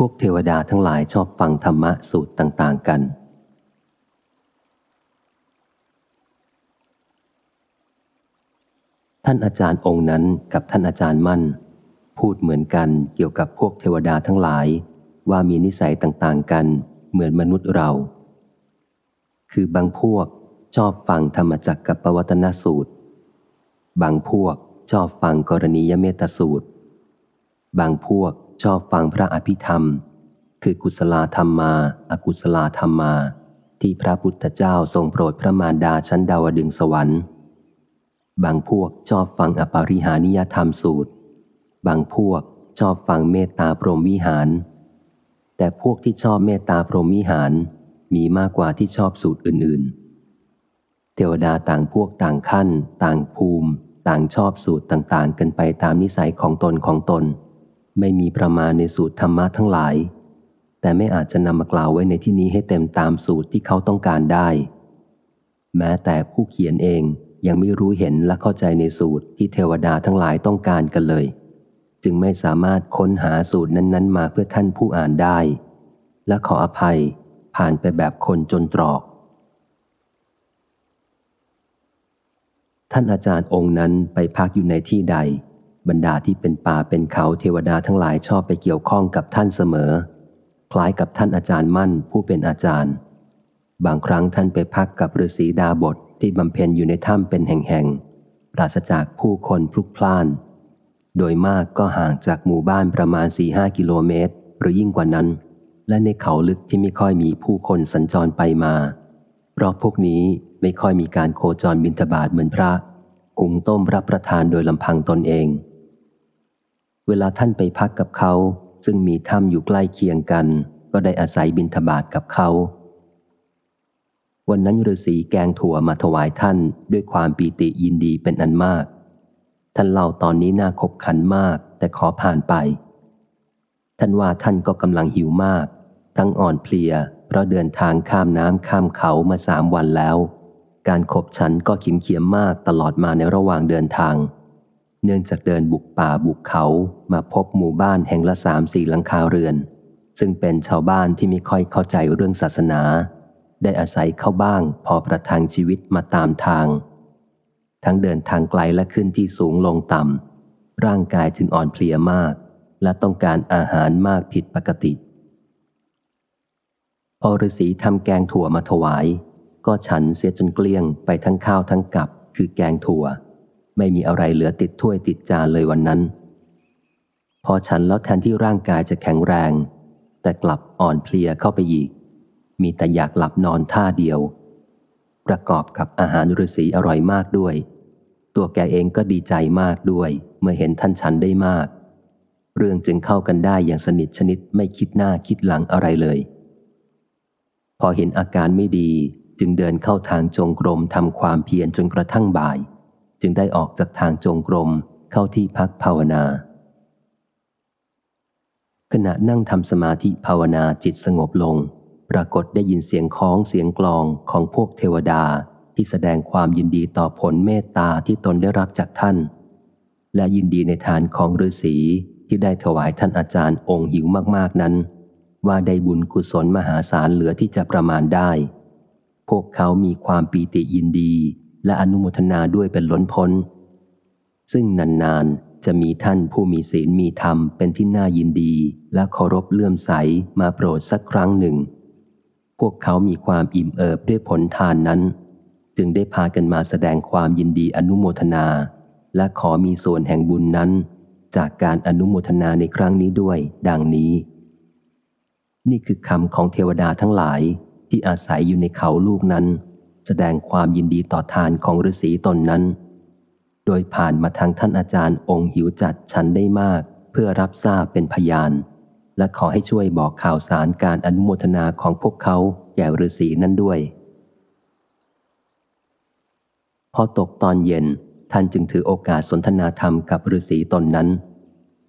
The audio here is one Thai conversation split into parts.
พวกเทวดาทั้งหลายชอบฟังธรรมะสูตรต่าง ๆ กัน ท่านอาจารย์องค์นั้นกับท่านอาจารย์มั่น พูดเหมือนกันเกี่ยวกับพวกเทวดาทั้งหลาย ว่ามีนิสัยต่างๆกัน เหมือนมนุษย์เรา คือบางพวกชอบฟังธรรมจักกับปวัตนสูตร บางพวกชอบฟังกรณียเมตสูตร บางพวก ชอบฟังพระอภิธรรม คือกุศลธรรมมา อกุศลธรรมมา ที่พระพุทธเจ้าทรงโปรดพระมารดาชั้นดาวดึงสวรรค์ บางพวกชอบฟังอปาริหานิยธรรมสูตร บางพวกชอบฟังเมตตาพรหมวิหาร แต่พวกที่ชอบเมตตาพรหมวิหารมีมากกว่าที่ชอบสูตรอื่น ๆ เทวดาต่างพวกต่างขั้น ต่างภูมิ ต่างชอบสูตรต่างๆ กันไปตามนิสัยของตนของตน ไม่มีประมาณในสูตรธรรมะทั้งหลาย แต่ไม่อาจจะนำมากล่าวไว้ในที่นี้ให้เต็มตามสูตรที่เขาต้องการได้ แม้แต่ผู้เขียนเองยังไม่รู้เห็นและเข้าใจในสูตรที่เทวดาทั้งหลายต้องการกันเลย จึงไม่สามารถค้นหาสูตรนั้นๆ มาเพื่อท่านผู้อ่านได้ และขออภัยผ่านไปแบบคนจนตรอก ท่านอาจารย์องค์นั้นไปพักอยู่ในที่ใด บรรดาที่เป็นป่าเป็นเขาเทวดาทั้งหลายชอบไปเกี่ยวข้องกับท่านเสมอ คล้ายกับท่านอาจารย์มั่นผู้เป็นอาจารย์ บางครั้งท่านไปพักกับฤาษีดาบทที่บำเพ็ญอยู่ในถ้ำเป็นแห่งๆ ปราศจากผู้คนพลุกพล่าน โดยมากก็ห่างจากหมู่บ้านประมาณ4ีหกิโลเมตร หรือยิ่งกว่านั้น และในเขาลึกที่ไม่ค่อยมีผู้คนสัญจรไปมา เพราะพวกนี้ไม่ค่อยมีการโคจรบินทบาทเหมือนพระกุงต้มรับประทานโดยลำพังตนเอง เวลาท่านไปพักกับเขา ซึ่งมีถ้ำอยู่ใกล้เคียงกัน ก็ได้อาศัยบินทบาทกับเขา วันนั้นฤาษีแกงถั่วมาถวายท่านด้วยความปีติยินดีเป็นอันมาก ท่านเล่าตอนนี้น่าขบขันมากแต่ขอผ่านไป ท่านว่าท่านก็กำลังหิวมาก ทั้งอ่อนเพลียเพราะเดินทางข้ามน้ำข้ามเขามาสามวันแล้ว การขบฉันก็ขิมเขียมมากตลอดมาในระหว่างเดินทาง เนื่องจากเดินบุกป่าบุกเขามาพบหมู่บ้านแห่งละสามสี่หลังคาเรือน ซึ่งเป็นชาวบ้านที่ไม่ค่อยเข้าใจเรื่องศาสนา ได้อาศัยเข้าบ้างพอประทังชีวิตมาตามทาง ทั้งเดินทางไกลและขึ้นที่สูงลงต่ำร่างกายจึงอ่อนเพลียมาก และต้องการอาหารมากผิดปกติพอฤาษีทำแกงถั่วมาถวาย ก็ฉันเสียจนเกลี้ยงไปทั้งข้าวทั้งกับคือแกงถั่ว ไม่มีอะไรเหลือติดถ้วยติดจานเลยวันนั้น พอฉันแล้วแทนที่ร่างกายจะแข็งแรง แต่กลับอ่อนเพลียเข้าไปอีก มีแต่อยากหลับนอนท่าเดียว ประกอบกับอาหารฤาษีอร่อยมากด้วย ตัวแกเองก็ดีใจมากด้วย เมื่อเห็นท่านฉันได้มาก เรื่องจึงเข้ากันได้อย่างสนิทชนิดไม่คิดหน้าคิดหลังอะไรเลย พอเห็นอาการไม่ดีจึงเดินเข้าทางจงกรมทำความเพียรจนกระทั่งบ่าย จึงได้ออกจากทางจงกรมเข้าที่พักภาวนา ขณะนั่งทำสมาธิภาวนาจิตสงบลง ปรากฏได้ยินเสียงคล้องเสียงกลองของพวกเทวดาที่แสดงความยินดีต่อผลเมตตาที่ตนได้รับจากท่าน และยินดีในทานของฤาษีที่ได้ถวายท่านอาจารย์องค์หิวมากๆนั้น ว่าได้บุญกุศลมหาศาลเหลือที่จะประมาณได้ พวกเขามีความปีติยินดี และอนุโมทนาด้วยเป็นล้นพ้น ซึ่งนานๆจะมีท่านผู้มีศีลมีธรรมเป็นที่น่ายินดีและเคารพเลื่อมใสมาโปรดสักครั้งหนึ่ง พวกเขามีความอิ่มเอิบด้วยผลทานนั้น จึงได้พากันมาแสดงความยินดีอนุโมทนา และขอมีส่วนแห่งบุญนั้น จากการอนุโมทนาในครั้งนี้ด้วย ดังนี้ นี่คือคำของเทวดาทั้งหลายที่อาศัยอยู่ในเขาลูกนั้น แสดงความยินดีต่อทานของฤาษีตนนั้น โดยผ่านมาทางท่านอาจารย์องค์หิวจัดฉันได้มาก เพื่อรับทราบเป็นพยาน และขอให้ช่วยบอกข่าวสารการอนุโมทนาของพวกเขาแก่ฤาษีนั้นด้วย พอตกตอนเย็นท่านจึงถือโอกาสสนทนาธรรมกับฤาษีตนนั้น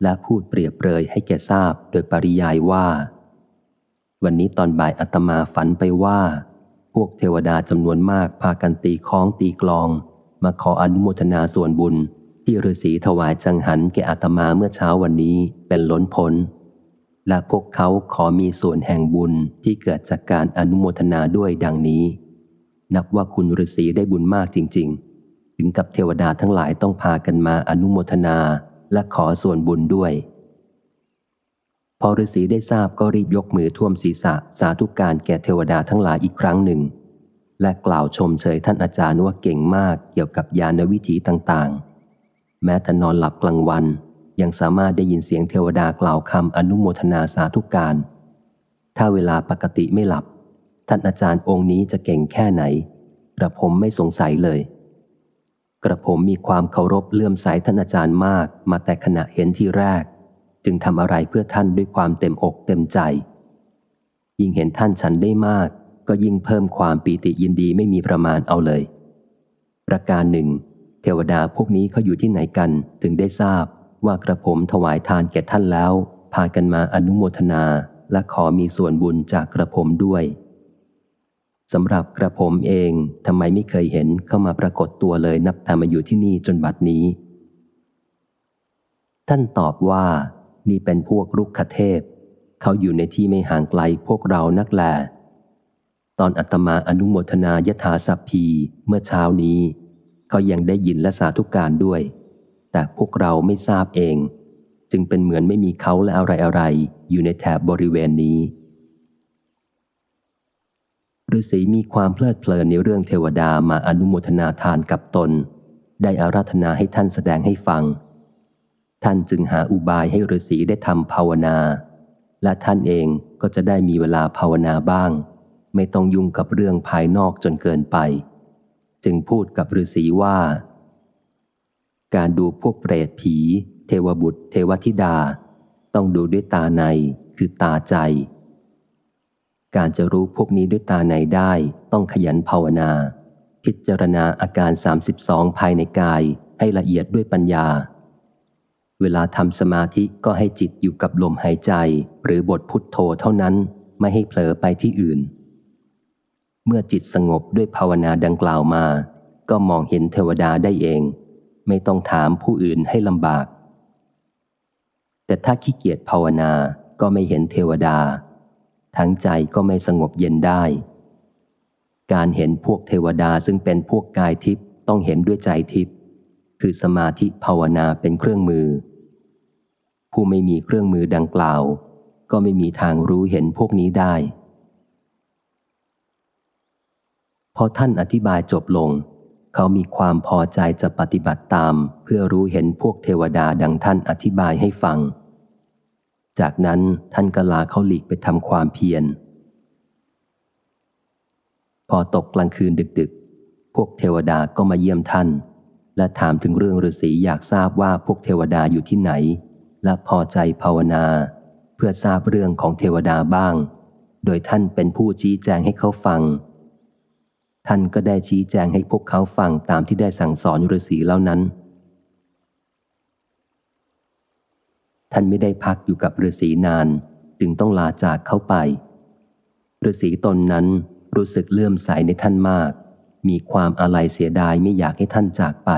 และพูดเปรียบเปรยให้แก่ทราบโดยปริยายว่า วันนี้ตอนบ่ายอาตมาฝันไปว่า วกเทวดาจำนวนมากพากันตีคล้องตีกลอง มาขออนุโมทนาส่วนบุญ ที่ฤาษีถวายจังหันแก่อาตมาเมื่อเช้าวันนี้เป็นล้นพ้นและพวกเขาขอมีส่วนแห่งบุญที่เกิดจากการอนุโมทนาด้วยดังนี้ นับว่าคุณฤาษีได้บุญมากจริง ๆ ถึงกับเทวดาทั้งหลายต้องพากันมาอนุโมทนาและขอส่วนบุญด้วย พอฤาษีได้ทราบก็รีบยกมือท่วมศีรษะสาธุการแก่เทวดาทั้งหลายอีกครั้งหนึ่ง และกล่าวชมเชยท่านอาจารย์ว่าเก่งมากเกี่ยวกับยานวิถีต่างๆ แม้แต่นอนหลับกลางวัน ยังสามารถได้ยินเสียงเทวดากล่าวคำอนุโมทนาสาธุการ ถ้าเวลาปกติไม่หลับ ท่านอาจารย์องค์นี้จะเก่งแค่ไหน กระผมไม่สงสัยเลย กระผมมีความเคารพเลื่อมใสท่านอาจารย์มากมาแต่ขณะเห็นที่แรก จึงทำอะไรเพื่อท่านด้วยความเต็มอกเต็มใจ ยิ่งเห็นท่านฉันได้มาก ก็ยิ่งเพิ่มความปีติยินดีไม่มีประมาณเอาเลย ประการหนึ่ง เทวดาพวกนี้เขาอยู่ที่ไหนกันถึงได้ทราบว่ากระผมถวายทานแก่ท่านแล้ว พากันมาอนุโมทนาและขอมีส่วนบุญจากกระผมด้วยสำหรับกระผมเองทำไมไม่เคยเห็นเข้ามาปรากฏตัวเลยนับแต่มาอยู่ที่นี่จนบัดนี้ ท่านตอบว่า นี่เป็นพวกรุกขเทพ เขาอยู่ในที่ไม่ห่างไกลพวกเรานักแล ตอนอัตมาอนุโมทนายถาสัพพีเมื่อเช้านี้เขายังได้ยินและสาธุการด้วย แต่พวกเราไม่ทราบเอง จึงเป็นเหมือนไม่มีเขาและอะไรอะไรอยู่ในแถบบริเวณนี้ฤาษีมีความเพลิดเพลินในเรื่องเทวดามาอนุโมทนาทานกับตน ได้อาราธนาให้ท่านแสดงให้ฟัง ท่านจึงหาอุบายให้ฤาษีได้ทำภาวนา และท่านเองก็จะได้มีเวลาภาวนาบ้าง ไม่ต้องยุ่งกับเรื่องภายนอกจนเกินไป จึงพูดกับฤาษีว่า การดูพวกเปรตผี เทวบุตร เทวธิดา ต้องดูด้วยตาในคือตาใจ การจะรู้พวกนี้ด้วยตาในได้ต้องขยันภาวนา พิจารณาอาการ 32 ภายในกายให้ละเอียดด้วยปัญญา เวลาทำสมาธิก็ให้จิตอยู่กับลมหายใจ หรือบทพุทโธเท่านั้นไม่ให้เผลอไปที่อื่น เมื่อจิตสงบด้วยภาวนาดังกล่าวมา ก็มองเห็นเทวดาได้เอง ไม่ต้องถามผู้อื่นให้ลำบาก แต่ถ้าขี้เกียจภาวนาก็ไม่เห็นเทวดา ทั้งใจก็ไม่สงบเย็นได้ การเห็นพวกเทวดาซึ่งเป็นพวกกายทิพย์ต้องเห็นด้วยใจทิพย์ คือสมาธิภาวนาเป็นเครื่องมือ ผู้ไม่มีเครื่องมือดังกล่าว ก็ไม่มีทางรู้เห็นพวกนี้ได้ พอท่านอธิบายจบลง เขามีความพอใจจะปฏิบัติตาม เพื่อรู้เห็นพวกเทวดาดังท่านอธิบายให้ฟัง จากนั้นท่านก็ลาเขาหลีกไปทำความเพียรพอตกกลางคืนดึกๆ พวกเทวดาก็มาเยี่ยมท่าน และถามถึงเรื่องฤาษีอยากทราบว่าพวกเทวดาอยู่ที่ไหน และพอใจภาวนา เพื่อทราบเรื่องของเทวดาบ้าง โดยท่านเป็นผู้ชี้แจงให้เขาฟัง ท่านก็ได้ชี้แจงให้พวกเขาฟังตามที่ได้สั่งสอนฤาษีเหล่านั้น ท่านไม่ได้พักอยู่กับฤาษีนาน จึงต้องลาจากเข้าไปฤาษีตนนั้นรู้สึกเลื่อมใสในท่านมาก มีความอาลัยเสียดายไม่อยากให้ท่านจากไป